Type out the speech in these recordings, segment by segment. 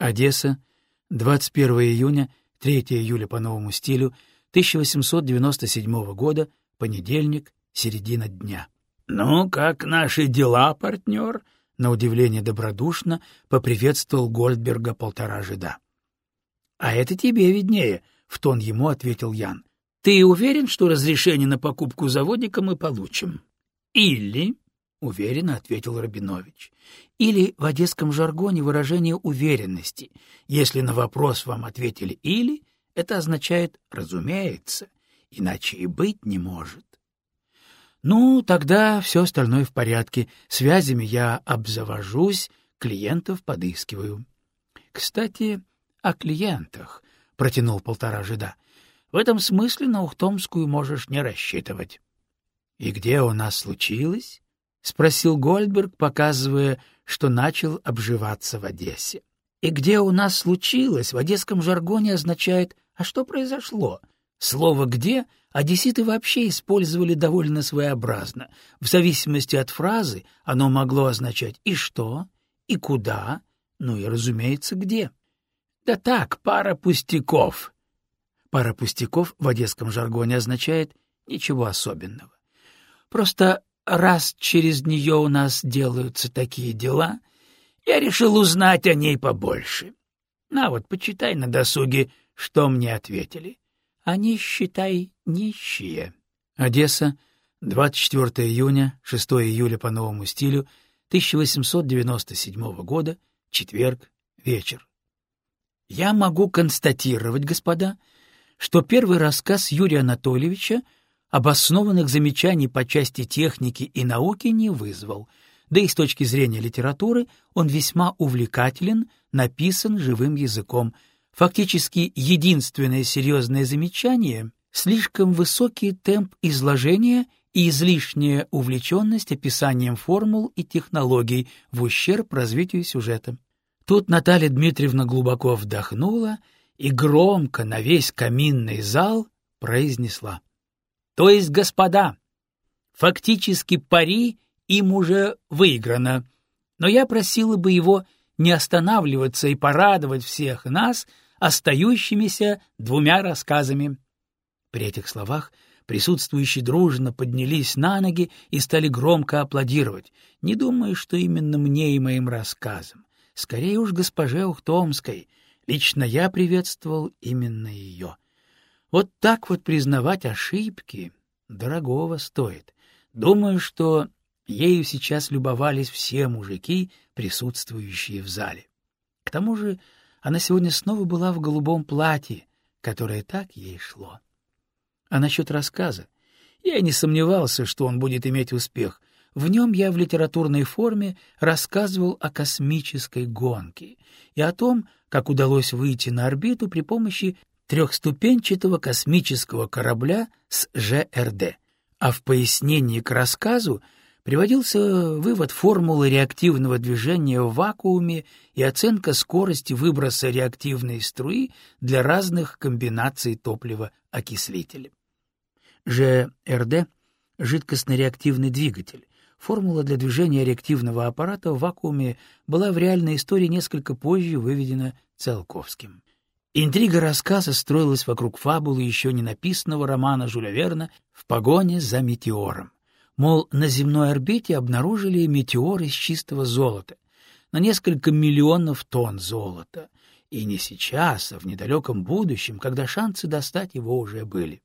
Одесса, 21 июня, 3 июля по новому стилю, 1897 года, понедельник, середина дня. «Ну, как наши дела, партнер?» — на удивление добродушно поприветствовал Гольдберга полтора жида. «А это тебе виднее», — в тон ему ответил Ян. «Ты уверен, что разрешение на покупку заводика мы получим?» «Или...» — уверенно ответил Рабинович. «Или в одесском жаргоне выражение уверенности. Если на вопрос вам ответили «или», это означает «разумеется», иначе и быть не может. Ну, тогда все остальное в порядке. Связями я обзавожусь, клиентов подыскиваю. Кстати, о клиентах, — протянул полтора жида. В этом смысле на Ухтомскую можешь не рассчитывать. — И где у нас случилось? — спросил Гольдберг, показывая, что начал обживаться в Одессе. — И где у нас случилось в одесском жаргоне означает «а что произошло?». Слово «где» одесситы вообще использовали довольно своеобразно. В зависимости от фразы оно могло означать «и что?», «и куда?», ну и, разумеется, «где?». Да так, пара пустяков. Пара пустяков в одесском жаргоне означает ничего особенного. Просто раз через нее у нас делаются такие дела, я решил узнать о ней побольше. На вот, почитай на досуге, что мне ответили. Они, считай, нищие. Одесса, 24 июня, 6 июля по новому стилю, 1897 года, четверг, вечер. Я могу констатировать, господа, что первый рассказ Юрия Анатольевича обоснованных замечаний по части техники и науки не вызвал, да и с точки зрения литературы он весьма увлекателен, написан живым языком. Фактически единственное серьезное замечание — слишком высокий темп изложения и излишняя увлеченность описанием формул и технологий в ущерб развитию сюжета. Тут Наталья Дмитриевна глубоко вдохнула и громко на весь каминный зал произнесла. То есть, господа, фактически пари им уже выиграно, но я просила бы его не останавливаться и порадовать всех нас остающимися двумя рассказами. При этих словах присутствующие дружно поднялись на ноги и стали громко аплодировать, не думая, что именно мне и моим рассказам. Скорее уж госпоже Ухтомской. Лично я приветствовал именно ее. Вот так вот признавать ошибки дорогого стоит. Думаю, что ею сейчас любовались все мужики, присутствующие в зале. К тому же она сегодня снова была в голубом платье, которое так ей шло. А насчет рассказа? Я не сомневался, что он будет иметь успех. В нем я в литературной форме рассказывал о космической гонке и о том, как удалось выйти на орбиту при помощи трехступенчатого космического корабля с ЖРД, а в пояснении к рассказу приводился вывод формулы реактивного движения в вакууме и оценка скорости выброса реактивной струи для разных комбинаций топлива-окислителя. ЖРД — жидкостно-реактивный двигатель. Формула для движения реактивного аппарата в вакууме была в реальной истории несколько позже выведена Циолковским. Интрига рассказа строилась вокруг фабулы еще не написанного романа Жюля Верна «В погоне за метеором». Мол, на земной орбите обнаружили метеор из чистого золота, на несколько миллионов тонн золота. И не сейчас, а в недалеком будущем, когда шансы достать его уже были.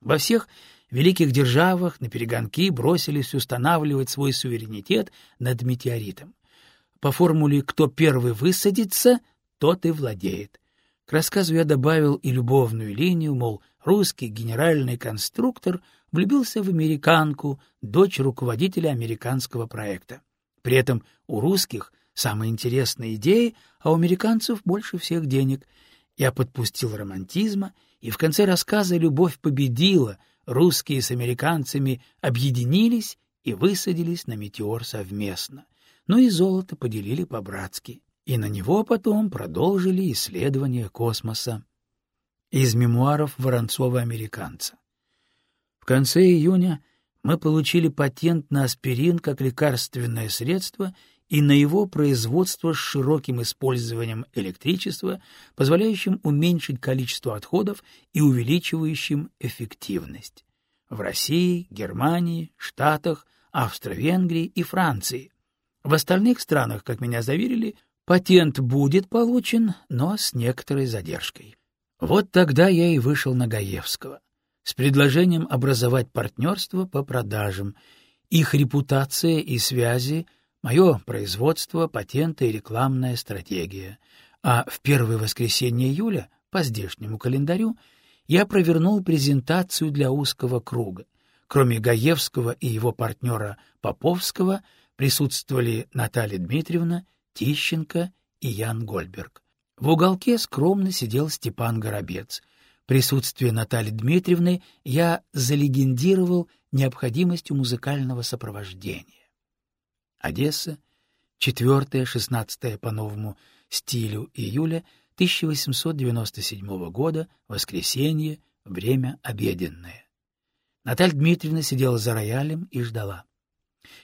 Во всех великих державах на перегонки бросились устанавливать свой суверенитет над метеоритом. По формуле «кто первый высадится, тот и владеет». К рассказу я добавил и любовную линию, мол, русский генеральный конструктор влюбился в американку, дочь руководителя американского проекта. При этом у русских самые интересные идеи, а у американцев больше всех денег. Я подпустил романтизма, и в конце рассказа любовь победила, русские с американцами объединились и высадились на метеор совместно. Ну и золото поделили по-братски и на него потом продолжили исследования космоса. Из мемуаров Воронцова-американца. В конце июня мы получили патент на аспирин как лекарственное средство и на его производство с широким использованием электричества, позволяющим уменьшить количество отходов и увеличивающим эффективность. В России, Германии, Штатах, Австро-Венгрии и Франции. В остальных странах, как меня заверили, патент будет получен, но с некоторой задержкой. Вот тогда я и вышел на Гаевского с предложением образовать партнерство по продажам. Их репутация и связи — мое производство, патенты и рекламная стратегия. А в первое воскресенье июля, по здешнему календарю, я провернул презентацию для узкого круга. Кроме Гаевского и его партнера Поповского присутствовали Наталья Дмитриевна, Тищенко и Ян Гольберг. В уголке скромно сидел Степан Горобец. Присутствие Натальи Дмитриевны я залегендировал необходимостью музыкального сопровождения. Одесса, 4-16 по новому стилю июля 1897 года, воскресенье, время обеденное. Наталья Дмитриевна сидела за роялем и ждала.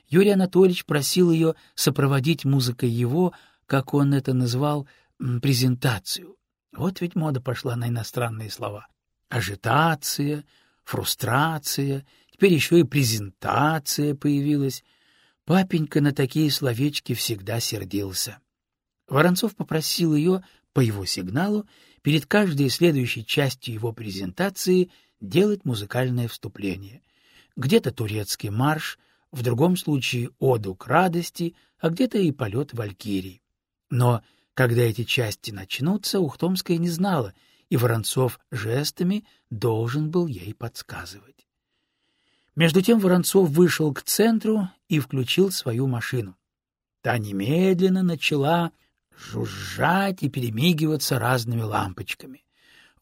Юрий Анатольевич просил ее сопроводить музыкой его, как он это назвал, презентацию. Вот ведь мода пошла на иностранные слова. Ажитация, фрустрация, теперь еще и презентация появилась. Папенька на такие словечки всегда сердился. Воронцов попросил ее, по его сигналу, перед каждой следующей частью его презентации делать музыкальное вступление. Где-то турецкий марш, в другом случае оду к радости, а где-то и полет валькирий. Но когда эти части начнутся, Ухтомская не знала, и Воронцов жестами должен был ей подсказывать. Между тем Воронцов вышел к центру и включил свою машину. Та немедленно начала жужжать и перемигиваться разными лампочками.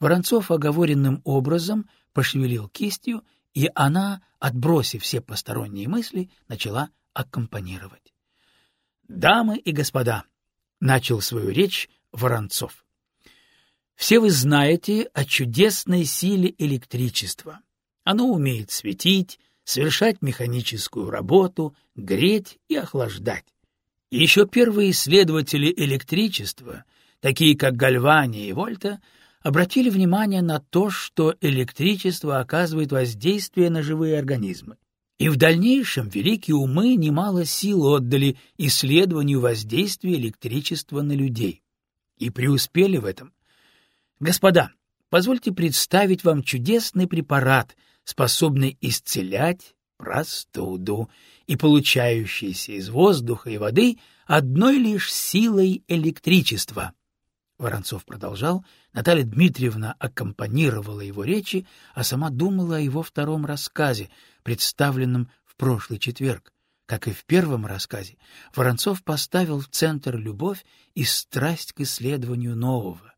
Воронцов оговоренным образом пошевелил кистью, и она, отбросив все посторонние мысли, начала аккомпанировать. «Дамы и господа», — начал свою речь Воронцов, — «все вы знаете о чудесной силе электричества». Оно умеет светить, совершать механическую работу, греть и охлаждать. Еще первые исследователи электричества, такие как Гальвани и Вольта, обратили внимание на то, что электричество оказывает воздействие на живые организмы. И в дальнейшем великие умы немало сил отдали исследованию воздействия электричества на людей. И преуспели в этом. Господа, позвольте представить вам чудесный препарат — способный исцелять простуду и получающийся из воздуха и воды одной лишь силой электричества. Воронцов продолжал, Наталья Дмитриевна аккомпанировала его речи, а сама думала о его втором рассказе, представленном в прошлый четверг. Как и в первом рассказе, Воронцов поставил в центр любовь и страсть к исследованию нового.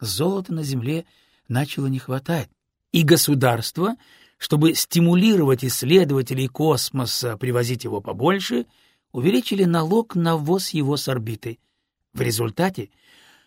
Золота на земле начало не хватать, и государство, чтобы стимулировать исследователей космоса привозить его побольше, увеличили налог на ввоз его с орбиты. В результате,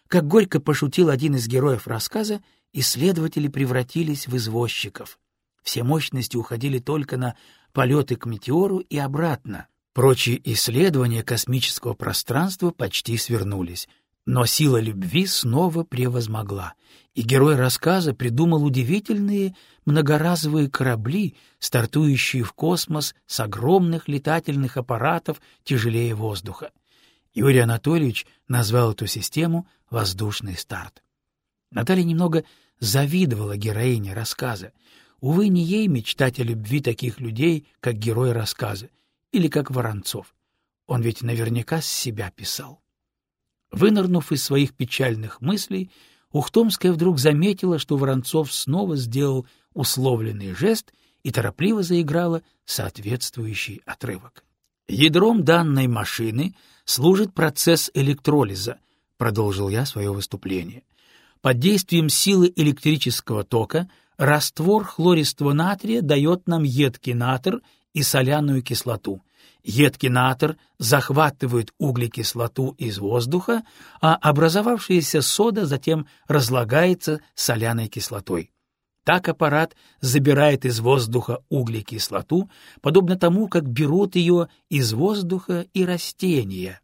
как горько пошутил один из героев рассказа, исследователи превратились в извозчиков. Все мощности уходили только на полеты к метеору и обратно. Прочие исследования космического пространства почти свернулись. Но сила любви снова превозмогла, и герой рассказа придумал удивительные многоразовые корабли, стартующие в космос с огромных летательных аппаратов тяжелее воздуха. Юрий Анатольевич назвал эту систему «воздушный старт». Наталья немного завидовала героине рассказа. Увы, не ей мечтать о любви таких людей, как герой рассказа, или как Воронцов. Он ведь наверняка с себя писал. Вынырнув из своих печальных мыслей, Ухтомская вдруг заметила, что Воронцов снова сделал условленный жест и торопливо заиграла соответствующий отрывок. «Ядром данной машины служит процесс электролиза», — продолжил я свое выступление. «Под действием силы электрического тока раствор хлористого натрия дает нам едкий натр и соляную кислоту. Едкий натр захватывает углекислоту из воздуха, а образовавшаяся сода затем разлагается соляной кислотой. Так аппарат забирает из воздуха углекислоту, подобно тому, как берут ее из воздуха и растения.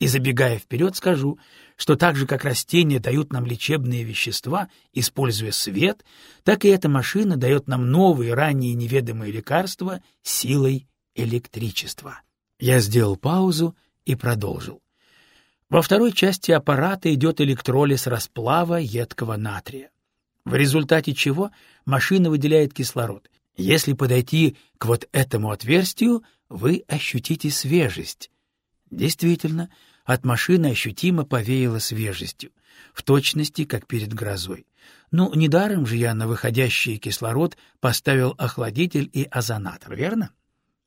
И забегая вперед, скажу, что так же, как растения дают нам лечебные вещества, используя свет, так и эта машина дает нам новые, ранее неведомые лекарства силой электричества. Я сделал паузу и продолжил. Во второй части аппарата идет электролиз расплава едкого натрия, в результате чего машина выделяет кислород. Если подойти к вот этому отверстию, вы ощутите свежесть. Действительно, от машины ощутимо повеяло свежестью, в точности, как перед грозой. Ну, недаром же я на выходящий кислород поставил охладитель и озонатор, верно?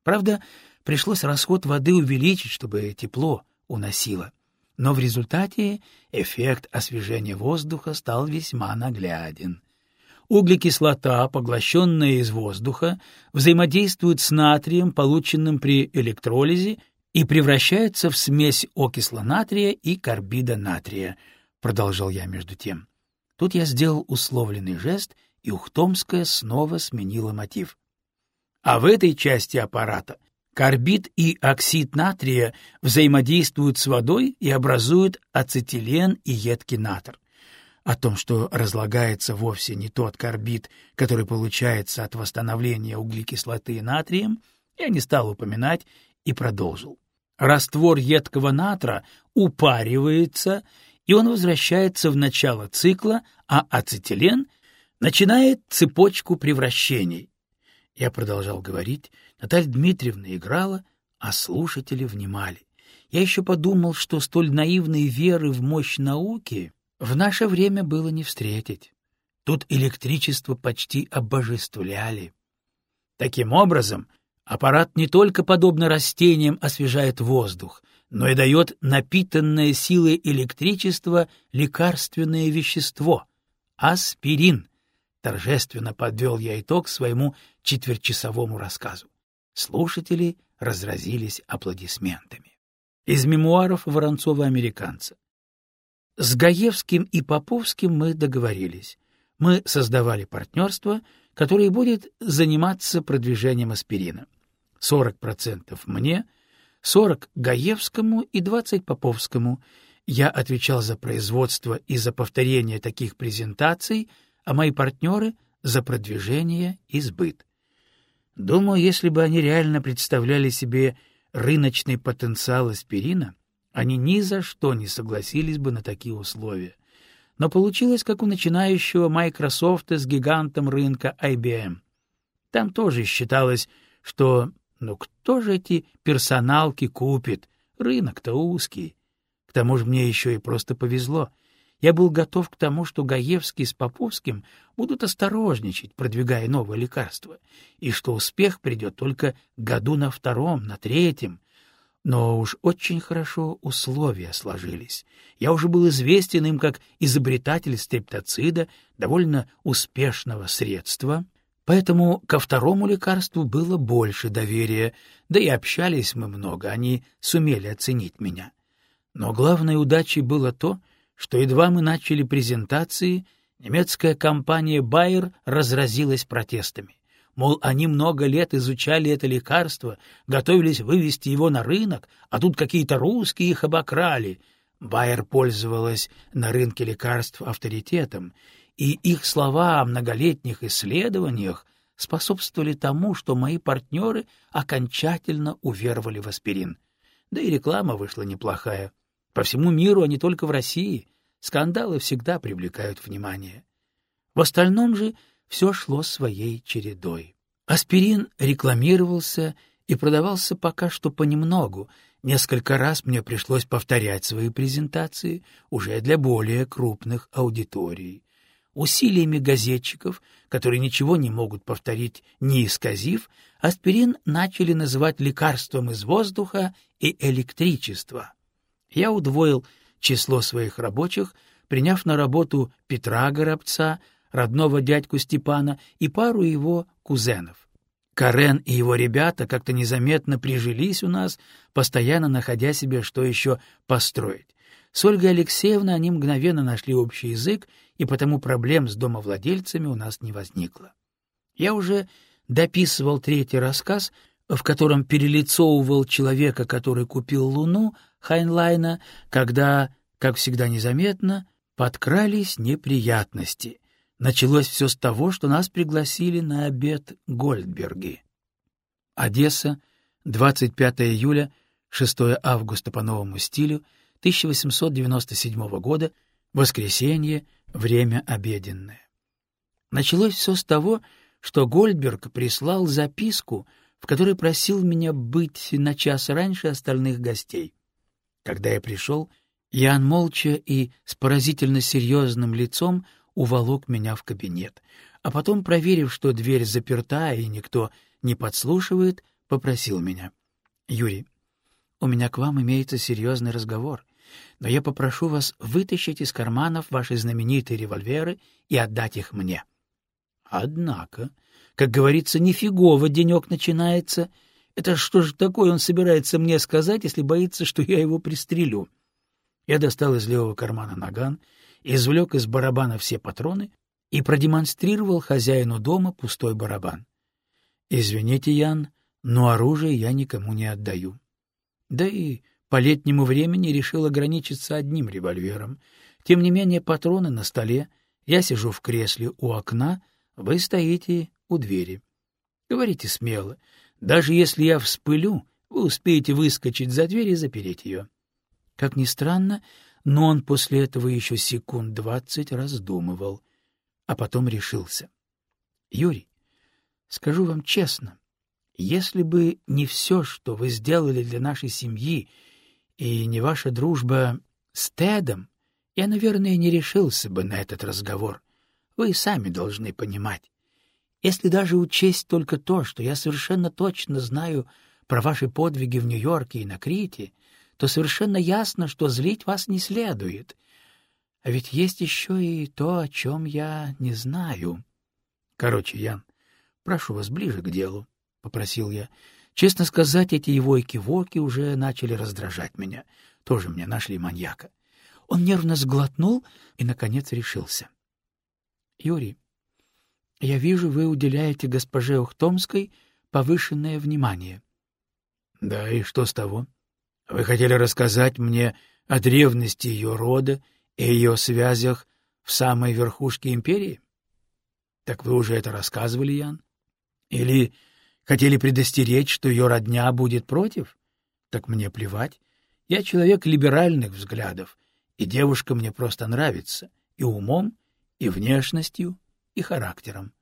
Правда, пришлось расход воды увеличить, чтобы тепло уносило. Но в результате эффект освежения воздуха стал весьма нагляден. Углекислота, поглощенная из воздуха, взаимодействует с натрием, полученным при электролизе, и превращается в смесь окисла натрия и карбида натрия, продолжал я между тем. Тут я сделал условленный жест, и Ухтомская снова сменила мотив. А в этой части аппарата карбид и оксид натрия взаимодействуют с водой и образуют ацетилен и едкий натр. О том, что разлагается вовсе не тот карбид, который получается от восстановления углекислоты натрием, я не стал упоминать и продолжил. Раствор едкого натра упаривается, и он возвращается в начало цикла, а ацетилен начинает цепочку превращений. Я продолжал говорить, Наталья Дмитриевна играла, а слушатели внимали. Я еще подумал, что столь наивной веры в мощь науки в наше время было не встретить. Тут электричество почти обожествляли. Таким образом, Аппарат не только, подобно растениям, освежает воздух, но и дает напитанное силой электричества лекарственное вещество — аспирин. Торжественно подвел я итог своему четвертьчасовому рассказу. Слушатели разразились аплодисментами. Из мемуаров Воронцова-американца. С Гаевским и Поповским мы договорились. Мы создавали партнерство, которое будет заниматься продвижением аспирина. 40% мне, 40% Гаевскому и 20% Поповскому. Я отвечал за производство и за повторение таких презентаций, а мои партнеры — за продвижение и сбыт. Думаю, если бы они реально представляли себе рыночный потенциал аспирина, они ни за что не согласились бы на такие условия. Но получилось, как у начинающего Microsoft с гигантом рынка IBM. Там тоже считалось, что но кто же эти персоналки купит? Рынок-то узкий. К тому же мне еще и просто повезло. Я был готов к тому, что Гаевский с Поповским будут осторожничать, продвигая новое лекарство, и что успех придет только году на втором, на третьем. Но уж очень хорошо условия сложились. Я уже был известен им как изобретатель стрептоцида, довольно успешного средства, Поэтому ко второму лекарству было больше доверия, да и общались мы много, они сумели оценить меня. Но главной удачей было то, что едва мы начали презентации, немецкая компания Bayer разразилась протестами. Мол, они много лет изучали это лекарство, готовились вывести его на рынок, а тут какие-то русские их обокрали. Байер пользовалась на рынке лекарств авторитетом, и их слова о многолетних исследованиях способствовали тому, что мои партнеры окончательно уверовали в аспирин. Да и реклама вышла неплохая. По всему миру, а не только в России, скандалы всегда привлекают внимание. В остальном же все шло своей чередой. Аспирин рекламировался и продавался пока что понемногу. Несколько раз мне пришлось повторять свои презентации уже для более крупных аудиторий усилиями газетчиков, которые ничего не могут повторить, не исказив, аспирин начали называть лекарством из воздуха и электричества. Я удвоил число своих рабочих, приняв на работу Петра Горобца, родного дядьку Степана, и пару его кузенов. Карен и его ребята как-то незаметно прижились у нас, постоянно находя себе что еще построить. С Ольгой Алексеевной они мгновенно нашли общий язык, и потому проблем с домовладельцами у нас не возникло. Я уже дописывал третий рассказ, в котором перелицовывал человека, который купил Луну, Хайнлайна, когда, как всегда незаметно, подкрались неприятности. Началось все с того, что нас пригласили на обед Гольдберги. Одесса, 25 июля, 6 августа по новому стилю, 1897 года, воскресенье, время обеденное. Началось все с того, что Гольдберг прислал записку, в которой просил меня быть на час раньше остальных гостей. Когда я пришел, Ян молча и с поразительно серьезным лицом уволок меня в кабинет, а потом, проверив, что дверь заперта и никто не подслушивает, попросил меня. — Юрий, у меня к вам имеется серьезный разговор, но я попрошу вас вытащить из карманов ваши знаменитые револьверы и отдать их мне. — Однако, как говорится, нифигово денек начинается. Это что же такое он собирается мне сказать, если боится, что я его пристрелю? Я достал из левого кармана наган, извлек из барабана все патроны и продемонстрировал хозяину дома пустой барабан. «Извините, Ян, но оружие я никому не отдаю». Да и по летнему времени решил ограничиться одним револьвером. Тем не менее патроны на столе, я сижу в кресле у окна — вы стоите у двери. Говорите смело. Даже если я вспылю, вы успеете выскочить за дверь и запереть ее. Как ни странно, но он после этого еще секунд двадцать раздумывал, а потом решился. — Юрий, скажу вам честно, если бы не все, что вы сделали для нашей семьи, и не ваша дружба с Тедом, я, наверное, не решился бы на этот разговор. Вы сами должны понимать. Если даже учесть только то, что я совершенно точно знаю про ваши подвиги в Нью-Йорке и на Крите, то совершенно ясно, что злить вас не следует. А ведь есть еще и то, о чем я не знаю. Короче, Ян, прошу вас ближе к делу, — попросил я. Честно сказать, эти его экивоки уже начали раздражать меня. Тоже мне нашли маньяка. Он нервно сглотнул и, наконец, решился. Юрий, я вижу, вы уделяете госпоже Ухтомской повышенное внимание. — Да, и что с того? Вы хотели рассказать мне о древности ее рода и ее связях в самой верхушке империи? Так вы уже это рассказывали, Ян? Или хотели предостеречь, что ее родня будет против? Так мне плевать. Я человек либеральных взглядов, и девушка мне просто нравится и умом, и внешностью, и характером.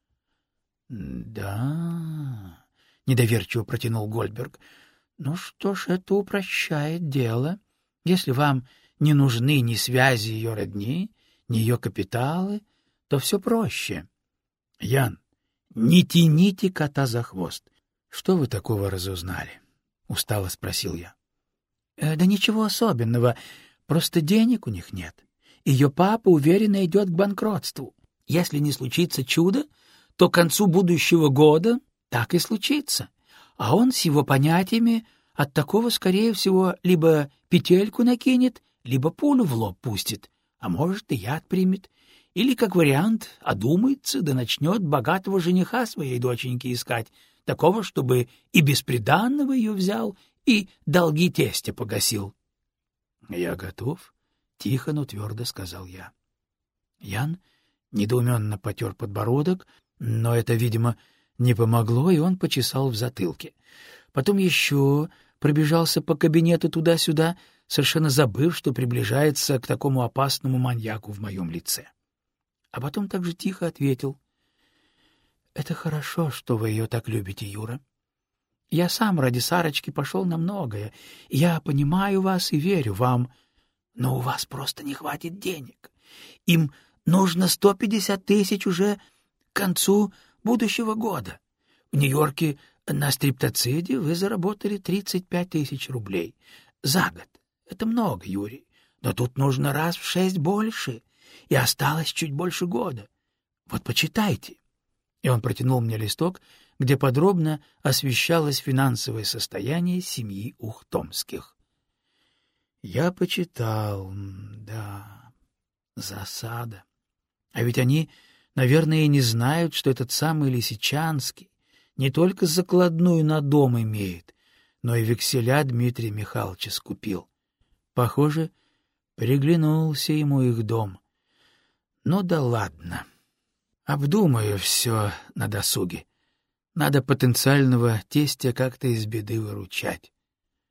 — Да, — недоверчиво протянул Гольдберг. — Ну что ж, это упрощает дело. Если вам не нужны ни связи ее родни, ни ее капиталы, то все проще. — Ян, не тяните кота за хвост. Что вы такого разузнали? — устало спросил я. «Э, — Да ничего особенного, просто денег у них нет. — ее папа уверенно идет к банкротству. Если не случится чудо, то к концу будущего года так и случится. А он с его понятиями от такого, скорее всего, либо петельку накинет, либо пулю в лоб пустит, а может и яд примет. Или, как вариант, одумается да начнет богатого жениха своей доченьки искать, такого, чтобы и бесприданного ее взял, и долги тестя погасил. — Я готов, Тихо, но твердо сказал я. Ян недоуменно потер подбородок, но это, видимо, не помогло, и он почесал в затылке. Потом еще пробежался по кабинету туда-сюда, совершенно забыв, что приближается к такому опасному маньяку в моем лице. А потом так же тихо ответил. — Это хорошо, что вы ее так любите, Юра. Я сам ради Сарочки пошел на многое. Я понимаю вас и верю вам. Но у вас просто не хватит денег. Им нужно 150 тысяч уже к концу будущего года. В Нью-Йорке на стриптоциде вы заработали 35 тысяч рублей. За год. Это много, Юрий. Но тут нужно раз в шесть больше. И осталось чуть больше года. Вот почитайте. И он протянул мне листок, где подробно освещалось финансовое состояние семьи Ухтомских. Я почитал, да, засада. А ведь они, наверное, не знают, что этот самый Лисичанский не только закладную на дом имеет, но и векселя Дмитрия Михайловича скупил. Похоже, приглянулся ему их дом. Ну да ладно. Обдумаю все на досуге. Надо потенциального тестя как-то из беды выручать.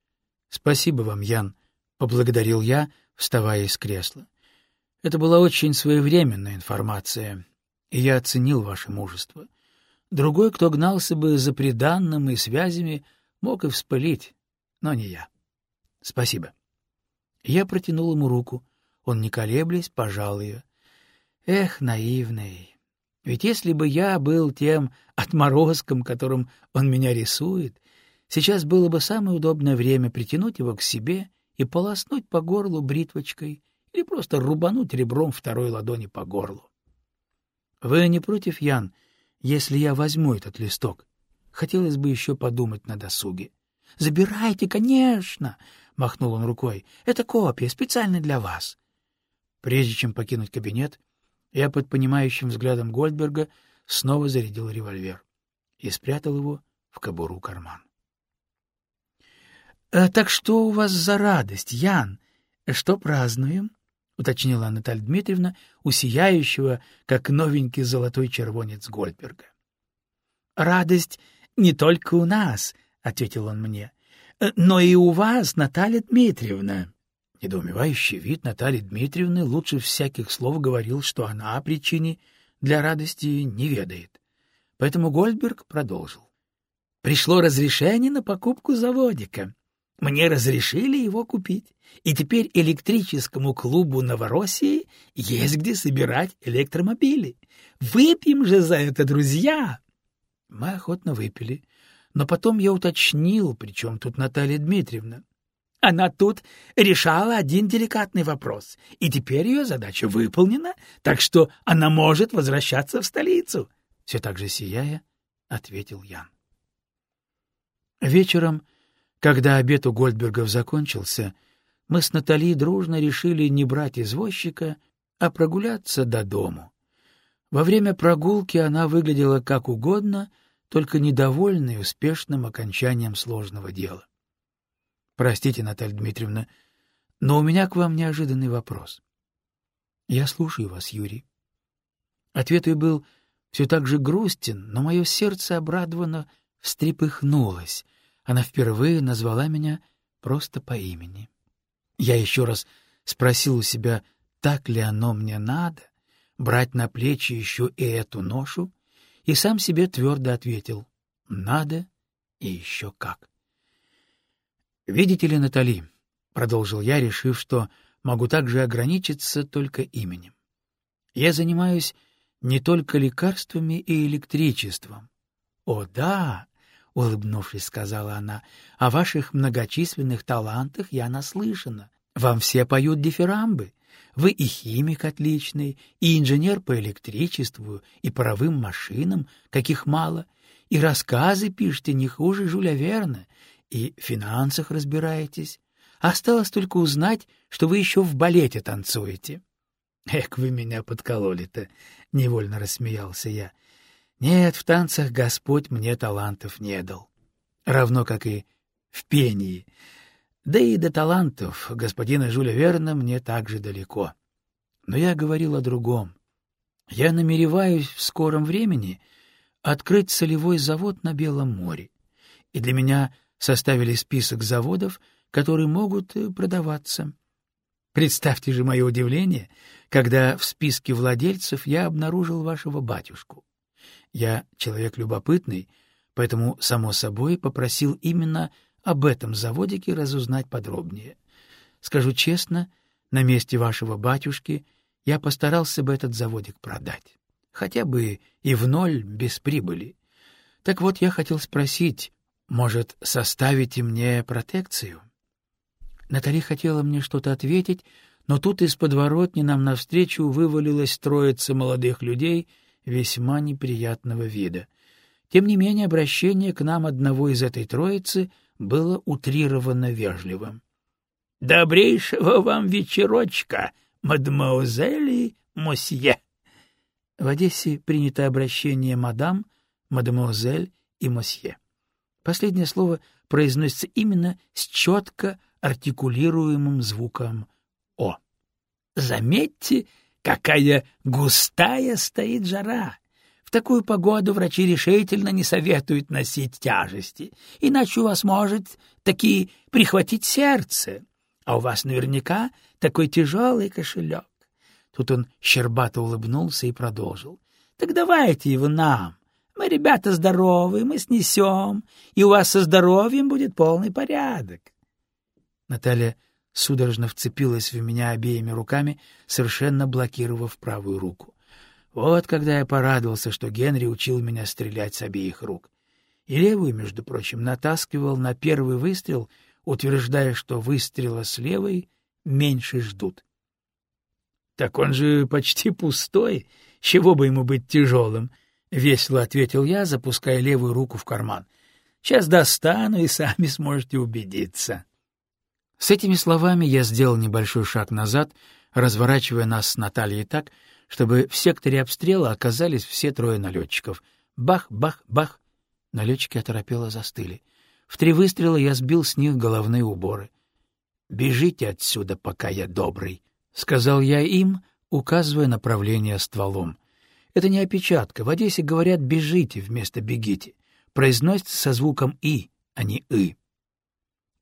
— Спасибо вам, Ян, — поблагодарил я, вставая из кресла. Это была очень своевременная информация, и я оценил ваше мужество. Другой, кто гнался бы за приданным и связями, мог и вспылить, но не я. Спасибо. Я протянул ему руку. Он, не колеблясь, пожал ее. Эх, наивный. Ведь если бы я был тем отморозком, которым он меня рисует, сейчас было бы самое удобное время притянуть его к себе и полоснуть по горлу бритвочкой или просто рубануть ребром второй ладони по горлу. — Вы не против, Ян, если я возьму этот листок? Хотелось бы еще подумать на досуге. — Забирайте, конечно! — махнул он рукой. — Это копия, специально для вас. Прежде чем покинуть кабинет, я под понимающим взглядом Гольдберга снова зарядил револьвер и спрятал его в кобуру карман. — Так что у вас за радость, Ян? Что празднуем? — уточнила Наталья Дмитриевна, усияющего, как новенький золотой червонец Гольдберга. — Радость не только у нас, — ответил он мне, — но и у вас, Наталья Дмитриевна. Недоумевающий вид Натальи Дмитриевны лучше всяких слов говорил, что она о причине для радости не ведает. Поэтому Гольдберг продолжил. Пришло разрешение на покупку заводика. Мне разрешили его купить, и теперь электрическому клубу Новороссии есть где собирать электромобили. Выпьем же за это, друзья!» Мы охотно выпили, но потом я уточнил, причем тут Наталья Дмитриевна. Она тут решала один деликатный вопрос, и теперь ее задача выполнена, так что она может возвращаться в столицу. Все так же сияя, ответил Ян. Вечером когда обед у Гольдбергов закончился, мы с Натальей дружно решили не брать извозчика, а прогуляться до дому. Во время прогулки она выглядела как угодно, только недовольной успешным окончанием сложного дела. — Простите, Наталья Дмитриевна, но у меня к вам неожиданный вопрос. — Я слушаю вас, Юрий. Ответ ее был все так же грустен, но мое сердце обрадованно встрепыхнулось — она впервые назвала меня просто по имени. Я еще раз спросил у себя, так ли оно мне надо, брать на плечи еще и эту ношу, и сам себе твердо ответил — надо и еще как. «Видите ли, Натали», — продолжил я, решив, что могу также ограничиться только именем. «Я занимаюсь не только лекарствами и электричеством. О, да, — улыбнувшись, сказала она, — о ваших многочисленных талантах я наслышана. Вам все поют дифирамбы. Вы и химик отличный, и инженер по электричеству, и паровым машинам, каких мало, и рассказы пишете не хуже Жюля Верна, и в финансах разбираетесь. Осталось только узнать, что вы еще в балете танцуете. — Эк, вы меня подкололи-то! — невольно рассмеялся я. Нет, в танцах Господь мне талантов не дал. Равно как и в пении. Да и до талантов господина Жюля Верна мне также далеко. Но я говорил о другом. Я намереваюсь в скором времени открыть солевой завод на Белом море. И для меня составили список заводов, которые могут э, продаваться. Представьте же мое удивление, когда в списке владельцев я обнаружил вашего батюшку. Я человек любопытный, поэтому, само собой, попросил именно об этом заводике разузнать подробнее. Скажу честно, на месте вашего батюшки я постарался бы этот заводик продать. Хотя бы и в ноль, без прибыли. Так вот, я хотел спросить, может, составите мне протекцию? Натали хотела мне что-то ответить, но тут из подворотни нам навстречу вывалилась троица молодых людей — весьма неприятного вида. Тем не менее, обращение к нам одного из этой троицы было утрированно вежливым. — Добрейшего вам вечерочка, мадемуазели мосье! В Одессе принято обращение «мадам», «мадемуазель» и «мосье». Последнее слово произносится именно с четко артикулируемым звуком «о». Заметьте, какая густая стоит жара. В такую погоду врачи решительно не советуют носить тяжести, иначе у вас может таки прихватить сердце, а у вас наверняка такой тяжелый кошелек. Тут он щербато улыбнулся и продолжил. — Так давайте его нам. Мы, ребята, здоровые, мы снесем, и у вас со здоровьем будет полный порядок. Наталья судорожно вцепилась в меня обеими руками, совершенно блокировав правую руку. Вот когда я порадовался, что Генри учил меня стрелять с обеих рук. И левую, между прочим, натаскивал на первый выстрел, утверждая, что выстрела с левой меньше ждут. — Так он же почти пустой, чего бы ему быть тяжелым? — весело ответил я, запуская левую руку в карман. — Сейчас достану, и сами сможете убедиться. С этими словами я сделал небольшой шаг назад, разворачивая нас с Натальей так, чтобы в секторе обстрела оказались все трое налетчиков. Бах, бах, бах! Налетчики оторопело застыли. В три выстрела я сбил с них головные уборы. «Бежите отсюда, пока я добрый», — сказал я им, указывая направление стволом. Это не опечатка. В Одессе говорят «бежите» вместо «бегите». Произносится со звуком «и», а не «ы».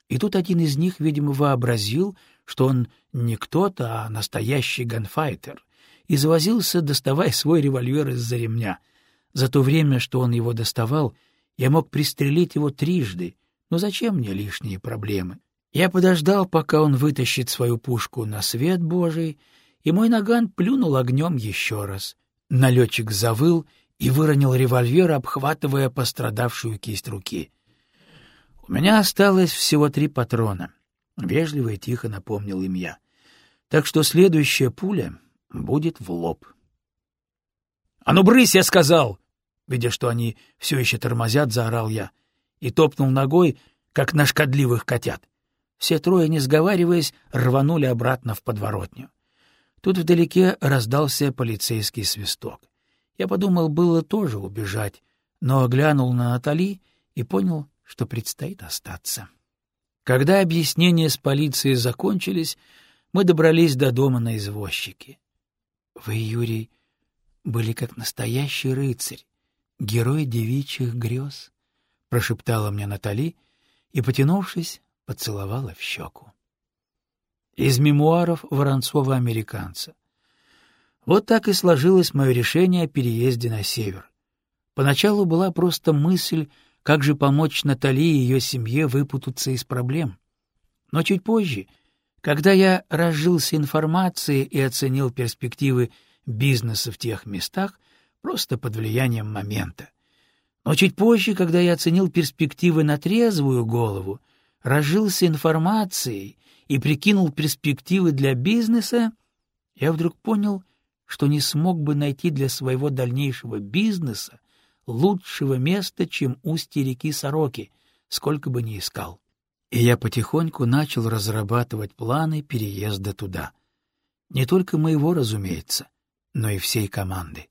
И тут один из них, видимо, вообразил, что он не кто-то, а настоящий ганфайтер и завозился, доставая свой револьвер из-за ремня. За то время, что он его доставал, я мог пристрелить его трижды, но зачем мне лишние проблемы? Я подождал, пока он вытащит свою пушку на свет Божий, и мой наган плюнул огнем еще раз. Налетчик завыл и выронил револьвер, обхватывая пострадавшую кисть руки. У меня осталось всего три патрона. Вежливо и тихо напомнил им я. Так что следующая пуля будет в лоб. — А ну, брысь, я сказал! Видя, что они все еще тормозят, заорал я и топнул ногой, как на шкодливых котят. Все трое, не сговариваясь, рванули обратно в подворотню. Тут вдалеке раздался полицейский свисток. Я подумал, было тоже убежать, но глянул на Натали и понял, что предстоит остаться. Когда объяснения с полицией закончились, мы добрались до дома на извозчике. Вы, Юрий, были как настоящий рыцарь, герой девичьих грез, — прошептала мне Натали и, потянувшись, поцеловала в щеку. Из мемуаров Воронцова-американца. Вот так и сложилось мое решение о переезде на север. Поначалу была просто мысль, как же помочь Натали и ее семье выпутаться из проблем. Но чуть позже когда я разжился информацией и оценил перспективы бизнеса в тех местах, просто под влиянием момента. Но чуть позже, когда я оценил перспективы на трезвую голову, разжился информацией и прикинул перспективы для бизнеса, я вдруг понял, что не смог бы найти для своего дальнейшего бизнеса лучшего места, чем устье реки Сороки, сколько бы ни искал и я потихоньку начал разрабатывать планы переезда туда. Не только моего, разумеется, но и всей команды.